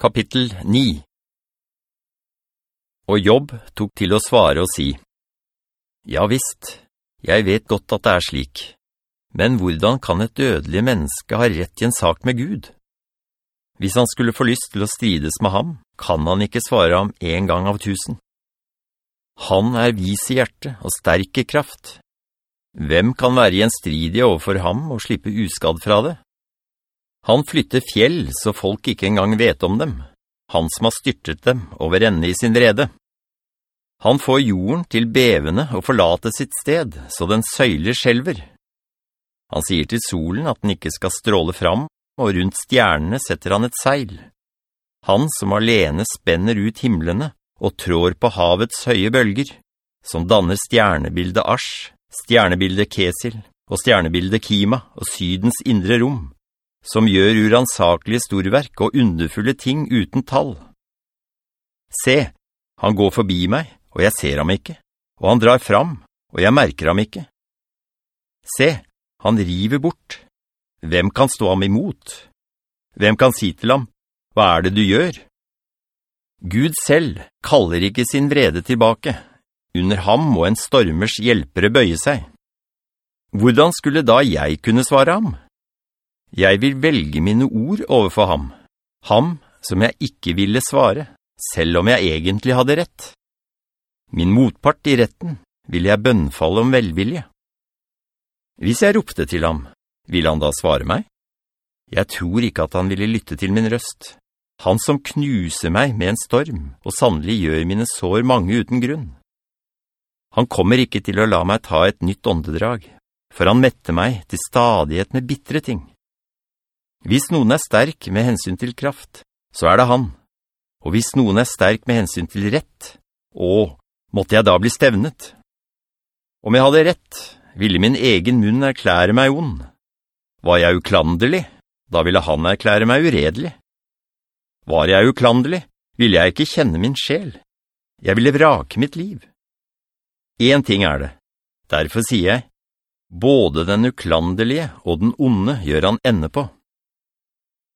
Kapittel 9 Og Jobb tok til å svare og si, «Ja visst, jeg vet godt at det er slik, men hvordan kan et dødelig menneske ha rett i en sak med Gud? Hvis han skulle få lyst til å strides med ham, kan han ikke svare ham en gang av tusen. Han er vis i hjerte og sterk i kraft. Hvem kan være gjenstridig overfor ham og slippe uskadd fra det?» Han flytter fjell så folk ikke engang vet om dem, han som har styrtet dem over ende i sin vrede. Han får jorden til bevende og forlate sitt sted, så den søyler skjelver. Han sier til solen at den ikke skal stråle fram, og rundt stjernene setter han et seil. Han som alene spenner ut himmelene og trår på havets høye bølger, som danner stjernebildet Asch, stjernebildet Kesil og stjernebildet Kima og sydens indre rom som gjør uransakelige storverk og underfulle ting uten tall. Se, han går forbi meg, og jeg ser ham ikke, og han drar fram, og jeg merker ham ikke. Se, han river bort. Hvem kan stå ham imot? Hvem kan si til ham, hva er det du gjør? Gud selv kaller ikke sin vrede tilbake. Under ham må en stormers hjelpere bøye seg. Hvordan skulle da jeg kunne svare ham? Jeg vil velge mine ord overfor ham, ham som jeg ikke ville svare, selv om jeg egentlig hadde rett. Min motpart i retten vil jeg bønnfalle om velvilje. Hvis jeg ropte til ham, vil han da svare meg? Jeg tror ikke at han ville lytte til min røst. Han som knuser meg med en storm, og sannelig gjør mine sår mange uten grunn. Han kommer ikke til å la meg ta et nytt åndedrag, for han mette meg til stadighet med bittre ting. Hvis noen er sterk med hensyn til kraft, så er det han. Og hvis noen er sterk med hensyn til rett, å, måtte jeg da bli stevnet. Om jeg hadde rett, ville min egen munn erklære meg ond. Var jeg uklanderlig, da ville han erklære meg uredelig. Var jeg uklanderlig, ville jeg ikke kjenne min sjel. Jeg ville vrake mitt liv. En ting er det. Derfor sier jeg, både den uklanderlige og den onde gjør han ende på.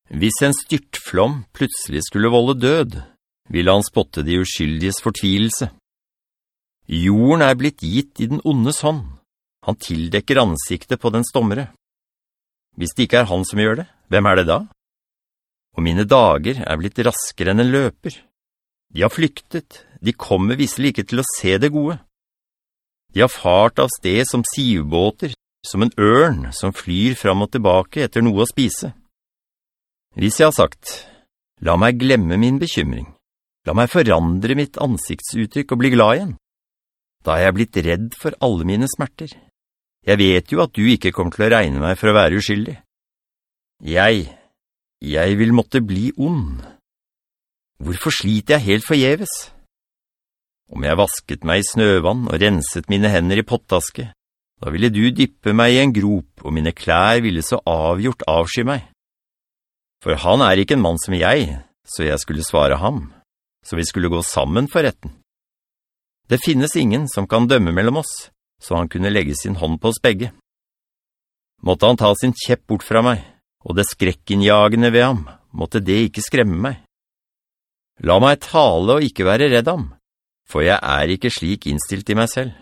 Hvis en styrtflom plutselig skulle volde død, ville han spotte de uskyldiges fortvilelse. Jorden er blitt gitt i den ondes hånd. Han tildekker ansiktet på den stommere. Hvis det ikke er han som gjør det, hvem er det da? Og mine dager er blitt raskere enn en løper. De har flyktet, de kommer visselig ikke til å se det gode. De har fart av sted som sivbåter, som en ørn som flyr fram og tilbake etter noe å spise. Hvis jeg har sagt, la meg glemme min bekymring, la meg forandre mitt ansiktsuttrykk og bli glad igjen, da er jeg blitt redd for alle mine smerter. Jeg vet jo at du ikke kommer til å regne meg for å være uskyldig. Jeg, jeg vil måtte bli ond. Hvorfor sliter jeg helt forgjeves? Om jeg vasket meg i snøvann og renset mine hender i pottaske, da ville du dyppe meg i en grop, og mine klær ville så avgjort avsky meg. For han er ikke en mann som jeg, så jeg skulle svare ham, så vi skulle gå sammen for retten. Det finnes ingen som kan dømme mellom oss, så han kunne legge sin hånd på oss begge. Måtte han ta sin kjepp bort fra meg, og det skrekkenjagende ved ham, måtte det ikke skremme meg. La meg tale og ikke være redd ham, for jeg er ikke slik innstilt i meg selv.